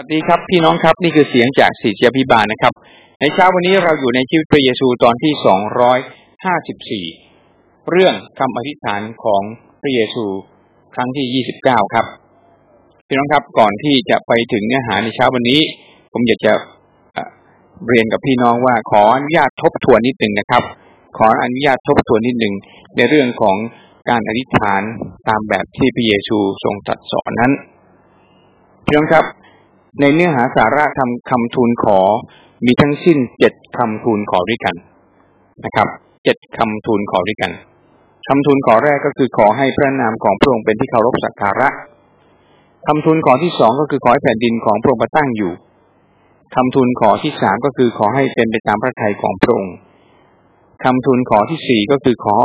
วัสดีครับพี่น้องครับนี่คือเสียงจากศิษยพิบาลนะครับ ในเช้าวันนี้เราอยู่ในชีวิตพระเยซูตอนที่สองร้อยห้าสิบสี่เรื่องคำอธิษฐานของพระเยซูครั้งที่ยี่สิบเก้าครับ พี่น้องครับก่อนที่จะไปถึงเนื้อหาในเช้าวันนี้ ผมอยากจะเรียนกับพี่น้องว่าขออนุญาตทบทวนนิดหนึ่งนะครับ ขออนุญาตทบทวนนิดหนึ่งในเรื่องของการอธิษฐานตามแบบที่พระเยซูทรงตรัสสอนนั้นพี่น้องครับ ในเนื้อหาสาระทำคำทูลขอ มีทั้งสิ้นเจ็ดคำทูลขอด้วยกันนะครับเจ็ดคำทูลขอด้วยกันคำทูลขอแรกก็คือขอให้พระนามของพระองค์เป็นที่เคารพสักการะคำทูลขอที่สองก็คือขอให้แผ่นดินของพระองค์ประตั้งอยู่คำทูลขอที่สามก็คือขอให้เป็นไปตามพระทัยของพระองค์คำทูลขอที่สี่ก็คือขอ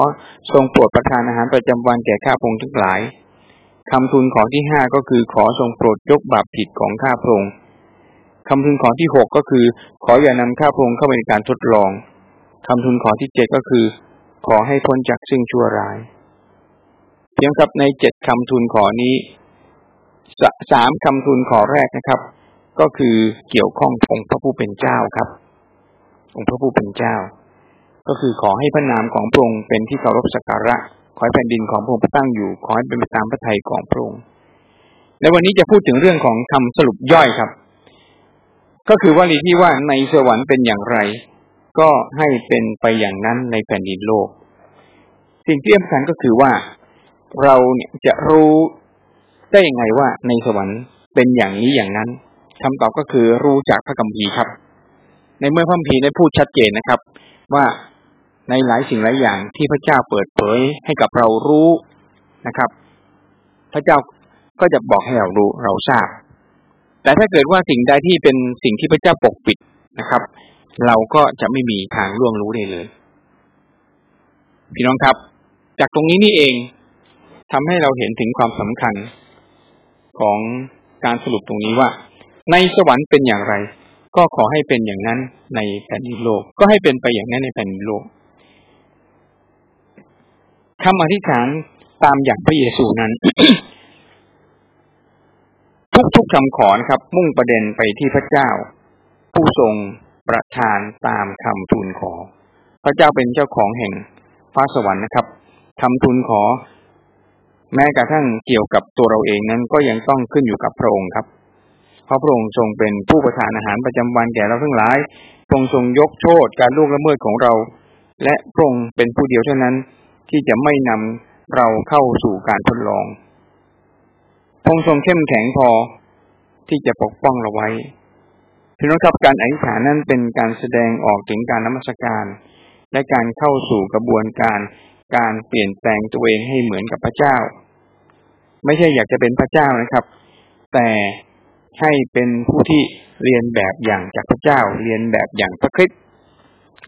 ทรงโปรดประทานอาหารประจำวันแก่ข้าพงทั้งหลาย คำทูลขอที่ห้าก็คือขอทรงโปรดยกบาปผิดของข้าพระองค์คำทูลขอที่หกก็คือ ขออย่านำข้าพระองค์เข้าไปในการทดลองคำทูลขอที่เจ็ดก็คือ ขอให้พ้นจากซึ่งชั่วร้าย เพียงกับในเจ็ดคำทูลขอนี้สามคำทูลขอแรกนะครับ ก็คือเกี่ยวข้ององค์พระผู้เป็นเจ้าครับ องค์พระผู้เป็นเจ้า ก็คือขอให้พระนามของพระองค์เป็นที่เคารพสักการะ อให้แผ่นดินของพระองค์ตั้งอยู่ ขอให้เป็นไปตามพระทัยของพระองค์ในวันนี้จะพูดถึงเรื่องของคำสรุปย่อยครับ ก็คือว่าลีที่ว่าในสวรรค์เป็นอย่างไร ก็ให้เป็นไปอย่างนั้นในแผ่นดินโลก สิ่งที่สำคัญก็คือว่าเราเนี่ยจะรู้ได้ยังไงว่าในสวรรค์เป็นอย่างนี้อย่างนั้นคำตอบก็คือรู้จากพระคัมภีร์ครับ ในเมื่อพระคัมภีร์ได้พูดชัดเจนนะครับ ว่า ในหลายสิ่งหลายอย่างที่พระเจ้าเปิดเผยให้กับเรารู้นะครับ พระเจ้าก็จะบอกให้เรารู้เราทราบ แต่ถ้าเกิดว่าสิ่งใดที่เป็นสิ่งที่พระเจ้าปกปิดนะครับ เราก็จะไม่มีทางล่วงรู้ได้เลย พี่น้องครับ จากตรงนี้นี่เองทำให้เราเห็นถึงความสำคัญของการสรุปตรงนี้ว่า ในสวรรค์เป็นอย่างไร ก็ขอให้เป็นอย่างนั้นในแผ่นดินโลก ก็ให้เป็นไปอย่างนั้นในแผ่นดินโลก คำอธิษฐานตามอย่างพระเยซูนั้น ทุกๆคำขอนะครับ มุ่งประเด็นไปที่พระเจ้า ผู้ทรงประทานตามคำทูลขอ พระเจ้าเป็นเจ้าของแห่งฟ้าสวรรค์นะครับคำทูลขอ แม้กระทั่งเกี่ยวกับตัวเราเองนั้นก็ยังต้องขึ้นอยู่กับพระองค์ครับเพราะพระองค์ทรงเป็นผู้ประทานอาหารประจำวันแก่เราทั้งหลายพระองค์ทรงยกโทษการล่วงละเมิดของเรา และพระองค์เป็นผู้เดียวเท่านั้น ที่จะไม่นำเราเข้าสู่การทดลองพงทรงเข้มแข็งพอที่จะปกป้องเราไว้พี่น้องครับการอธิษฐานนั้นเป็นการแสดงออกถึงการนมัสการ และการเข้าสู่กระบวนการการเปลี่ยนแปลงตัวเองให้เหมือนกับพระเจ้า ไม่ใช่อยากจะเป็นพระเจ้านะครับ แต่ให้เป็นผู้ที่เรียนแบบอย่างจากพระเจ้า เรียนแบบอย่างพระคริสต์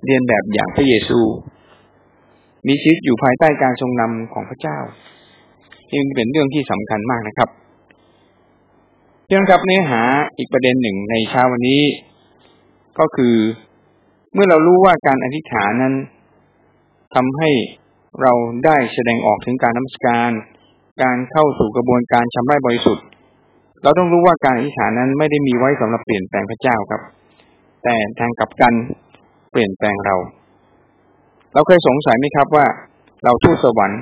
เรียนแบบอย่างพระเยซู มีชีวิตอยู่ภายใต้การทรงนำของพระเจ้าจึงเป็นเรื่องที่สำคัญมากนะครับเรื่องครับเนื้อหาอีกประเด็นหนึ่งในเช้าวันนี้ ก็คือเมื่อเรารู้ว่าการอธิษฐานนั้นทำให้เราได้แสดงออกถึงการน้ำสการ การเข้าสู่กระบวนการชำระบริสุทธิ์ เราต้องรู้ว่าการอธิษฐานนั้นไม่ได้มีไว้สำหรับเปลี่ยนแปลงพระเจ้าครับ แต่ทางกลับกันเปลี่ยนแปลงเรา เราเคยสงสัยไหมครับว่า เราทูตสวรรค์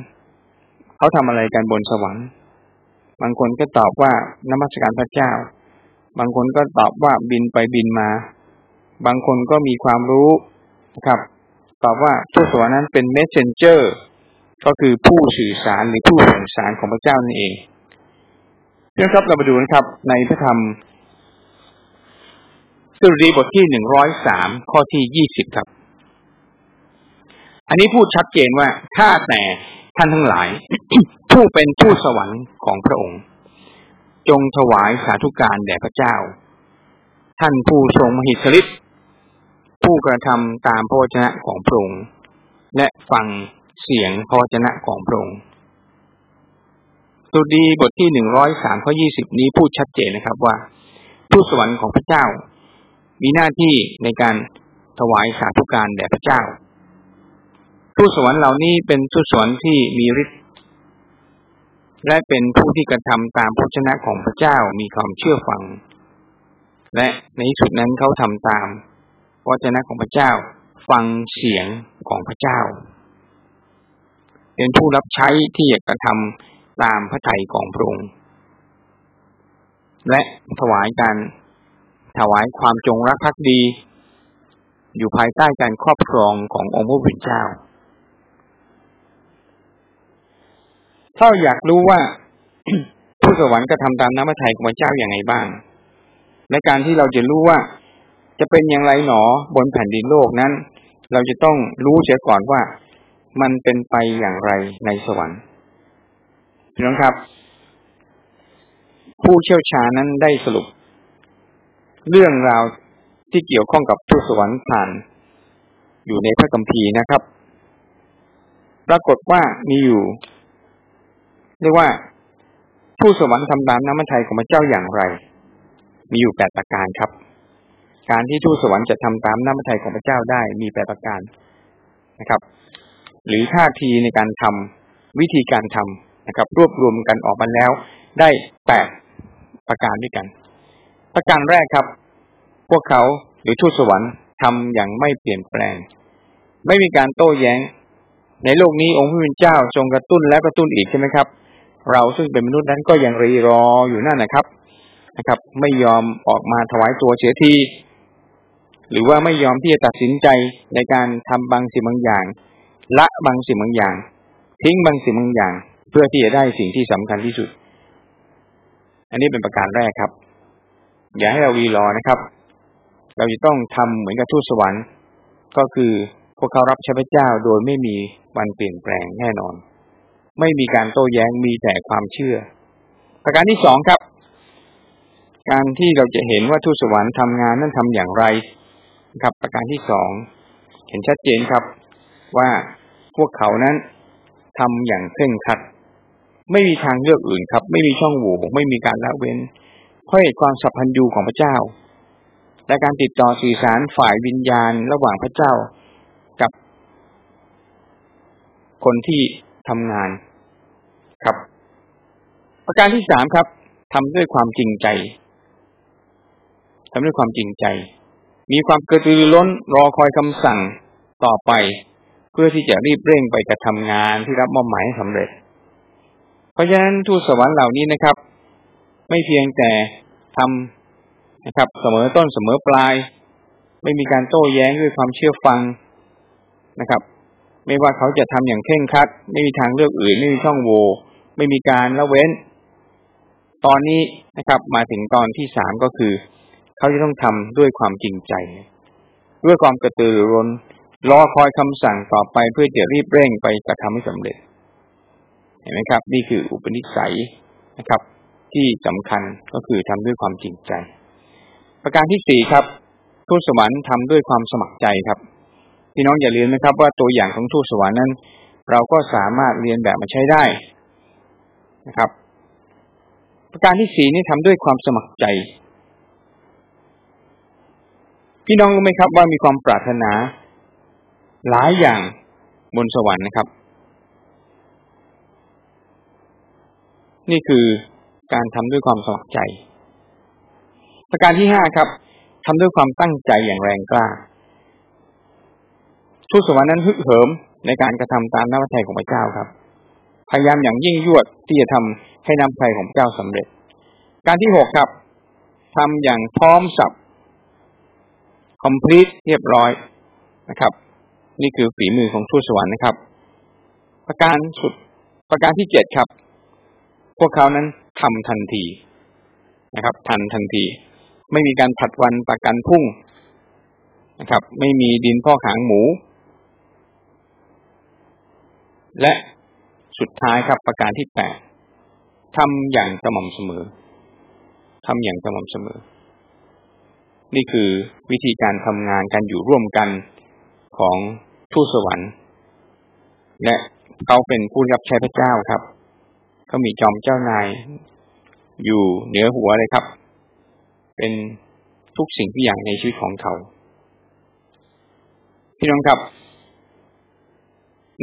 เขาทำอะไรกันบนสวรรค์ บางคนก็ตอบว่านมัสการพระเจ้า บางคนก็ตอบว่าบินไปบินมา บางคนก็มีความรู้นะครับ ตอบว่าทูตสวรรค์นั้นเป็นเมสเซนเจอร์ก็คือผู้สื่อสารหรือผู้ส่งสารของพระเจ้านั่นเองเพื่อนครับเรามาดูนะครับ ในพระธรรมสุรีบทที่หนึ่งร้อยสามข้อที่ยี่สิบครับ อันนี้พูดชัดเจนว่าถ้าแต่ท่านทั้งหลาย ผู้เป็นผู้สวรรค์ของพระองค์ จงถวายสาธุการแด่พระเจ้า ท่านผู้ทรงมหิทธิฤทธิ์ผู้กระทำตามพระวจนะของพระองค์และฟังเสียงพระวจนะของพระองค์สุดีบทที่หนึ่งร้อยสามข้อยี่สิบนี้พูดชัดเจนนะครับว่า ผู้สวรรค์ของพระเจ้า มีหน้าที่ในการถวายสาธุการแด่พระเจ้า ทูตสวรรค์เหล่านี้เป็นทูตสวรรค์ที่มีฤทธิ์และเป็นผู้ที่กระทำตามพระชนะของพระเจ้ามีความเชื่อฟัง และในที่สุดนั้นเขาทำตามวจนะของพระเจ้า ฟังเสียงของพระเจ้า เป็นผู้รับใช้ที่อยากกระทำตามพระทัยของพระองค์และถวายการถวายความจงรักภักดี อยู่ภายใต้การครอบครองขององค์พระผู้เป็นเจ้า ถ้าอยากรู้ว่าผู้สวรรค์กระทำตามน้ำพระทัยของพระเจ้าอย่างไรบ้างในการที่เราจะรู้ว่าจะเป็นอย่างไรหนอบนแผ่นดินโลกนั้น เราจะต้องรู้เสียก่อนว่ามันเป็นไปอย่างไรในสวรรค์พี่น้องครับ ผู้เชี่ยวชาญนั้นได้สรุป เรื่องราวที่เกี่ยวข้องกับทูตสวรรค์ผ่าน อยู่ในพระคัมภีร์นะครับ ปรากฏว่ามีอยู่ เรียกว่าผู้สวรรค์ทำตามน้ำมันไทยของพระเจ้าอย่างไร มีอยู่แปดประการครับ การที่ทูตสวรรค์จะทำตามน้ำมันไทยของพระเจ้าได้มีแปดประการนะครับ หรือท่าทีในการทำวิธีการทำนะครับ รวบรวมกันออกมาแล้ว ได้แปดประการด้วยกัน ประการแรกครับ พวกเขาหรือทูตสวรรค์ทำอย่างไม่เปลี่ยนแปลง ไม่มีการโต้แย้ง ในโลกนี้องค์พระผู้เป็นเจ้าทรงกระตุ้นและกระตุ้นอีกใช่ไหมครับ เราซึ่งเป็นมนุษย์นั้นก็ยังรีรออยู่นั่นนะครับนะครับ ไม่ยอมออกมาถวายตัวเสียทีหรือว่าไม่ยอมที่จะตัดสินใจในการทำบางสิ่งบางอย่าง ละบางสิ่งบางอย่าง ทิ้งบางสิ่งบางอย่าง เพื่อที่จะได้สิ่งที่สำคัญที่สุด อันนี้เป็นประการแรกครับ อย่าให้เรารีรอนะครับ เราจะต้องทำเหมือนกับทูตสวรรค์ ก็คือพวกเขารับใช้พระเจ้าโดยไม่มีวันเปลี่ยนแปลงแน่นอน ไม่มีการโต้แย้งมีแต่ความเชื่อ ประการที่สองครับ การที่เราจะเห็นว่าทูตสวรรค์ทำงานนั้นทำอย่างไรครับ ประการที่สองเห็นชัดเจนครับว่าพวกเขานั้นทำอย่างเคร่งครัด ไม่มีทางเลือกอื่นครับ ไม่มีช่องโหว่ไม่มีการละเว้นเพราะเหตุความสัพพันธ์ยูของพระเจ้า และการติดต่อสื่อสารฝ่ายวิญญาณระหว่างพระเจ้ากับคนที่ ทำงานครับ ประการที่สามครับทำด้วยความจริงใจทำด้วยความจริงใจ มีความกระตือรือร้นรอคอยคำสั่งต่อไป เพื่อที่จะรีบเร่งไปกระทำงานที่รับมอบหมายให้สำเร็จ เพราะฉะนั้นทูตสวรรค์เหล่านี้นะครับ ไม่เพียงแต่ทำนะครับ เสมอต้นเสมอปลาย ไม่มีการโต้แย้งด้วยความเชื่อฟังนะครับ ไม่ว่าเขาจะทำอย่างเคร่งครัด ไม่มีทางเลือกอื่น ไม่มีช่องโหว่ไม่มีการละเว้น ตอนนี้นะครับ มาถึงตอนที่สามก็คือ เขาจะต้องทำด้วยความจริงใจ ด้วยความกระตือรือร้นรอคอยคำสั่งต่อไปเพื่อจะรีบเร่งไปกระทำให้สำเร็จ เห็นไหมครับ นี่คืออุปนิสัยนะครับ ที่สำคัญก็คือทำด้วยความจริงใจ ประการที่สี่ครับทูตสวรรค์ทำด้วยความสมัครใจครับ พี่น้องอย่าลืมนะครับ ว่าตัวอย่างของทูตสวรรค์นั้น เราก็สามารถเรียนแบบมาใช้ได้นะครับ ประการที่สี่นี่ทำด้วยความสมัครใจ พี่น้องรู้ไหมครับว่ามีความปรารถนา หลายอย่างบนสวรรค์นะครับ นี่คือการทำด้วยความสมัครใจ ประการที่ห้าครับทำด้วยความตั้งใจอย่างแรงกล้า ทูตสวรรค์นั้นฮึกเหิมในการกระทำตามน้ำพระทัยของพระเจ้าครับ พยายามอย่างยิ่งยวดที่จะทำให้น้ำพระของเจ้าสำเร็จ การที่หกครับทำอย่างพร้อมสับ complete เรียบร้อยนะครับ นี่คือฝีมือของทูตสวรรค์นะครับ ประการสุดประการที่เจ็ดครับ พวกเขานั้นทำทันทีนะครับ ทันทันที ไม่มีการผัดวันประกันพุ่งนะครับ ไม่มีดินพ่อขางหมู และสุดท้ายครับประการที่แปดทำอย่างสม่ำเสมอทำอย่างสม่ำเสมอ นี่คือวิธีการทำงานการอยู่ร่วมกันของทูตสวรรค์ และเขาเป็นผู้รับใช้พระเจ้าครับ เขามีจอมเจ้านายอยู่เหนือหัวเลยครับ เป็นทุกสิ่งทุกอย่างในชีวิตของเขา พี่น้องครับ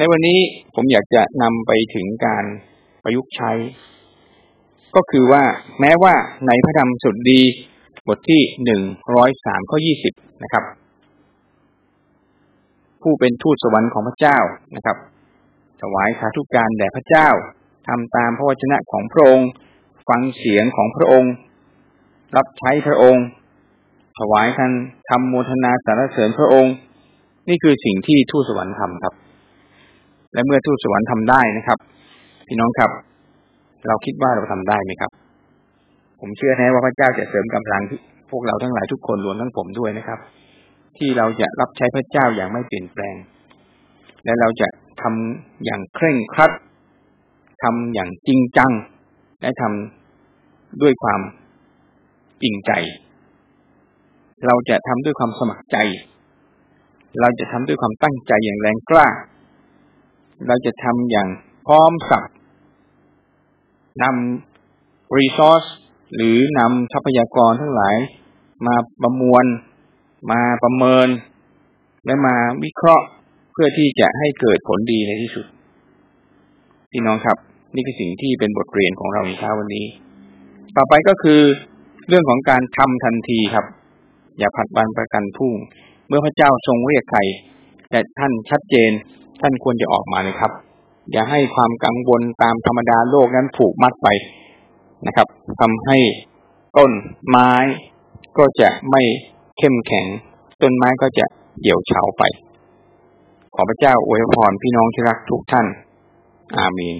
ในวันนี้ผมอยากจะนำไปถึงการประยุกต์ใช้ ก็คือว่าแม้ว่าในพระธรรมสุดดี บทที่หนึ่งร้อยสามข้อยี่สิบนะครับ ผู้เป็นทูตสวรรค์ของพระเจ้านะครับถวายสาธุการแด่พระเจ้าทำตามพระวจนะของพระองค์ ฟังเสียงของพระองค์ รับใช้พระองค์ ถวายทันทำโมทนาสรรเสริญพระองค์ นี่คือสิ่งที่ทูตสวรรค์ทำครับ และเมื่อทูตสวรรค์ทำได้นะครับ พี่น้องครับ เราคิดว่าเราทำได้ไหมครับ ผมเชื่อแน่ว่าพระเจ้าจะเสริมกำลังที่พวกเราทั้งหลายทุกคนรวมทั้งผมด้วยนะครับ ที่เราจะรับใช้พระเจ้าอย่างไม่เปลี่ยนแปลง และเราจะทำอย่างเคร่งครัดทำอย่างจริงจัง และทำด้วยความจริงใจ เราจะทำด้วยความสมัครใจ เราจะทำด้วยความตั้งใจอย่างแรงกล้า เราจะทำอย่างพร้อมสับนำรีซอสหรือนำทรัพยากรทั้งหลาย มาประมวล มาประเมิน และมาวิเคราะห์เพื่อที่จะให้เกิดผลดีในที่สุดพี่น้องครับ นี่คือสิ่งที่เป็นบทเรียนของเราในเช้าวันนี้ ต่อไปก็คือ เรื่องของการทำทันทีครับ อย่าผัดวันประกันพรุ่ง เมื่อพระเจ้าทรงเรียกใครแต่ท่านชัดเจน ท่านควรจะออกมาเลยครับ อย่าให้ความกังวลตามธรรมดาโลกนั้นผูกมัดไปนะครับทำให้ต้นไม้ก็จะไม่เข้มแข็ง ต้นไม้ก็จะเหี่ยวเฉาไป ขอพระเจ้าอวยพรพี่น้องที่รักทุกท่าน อาเมน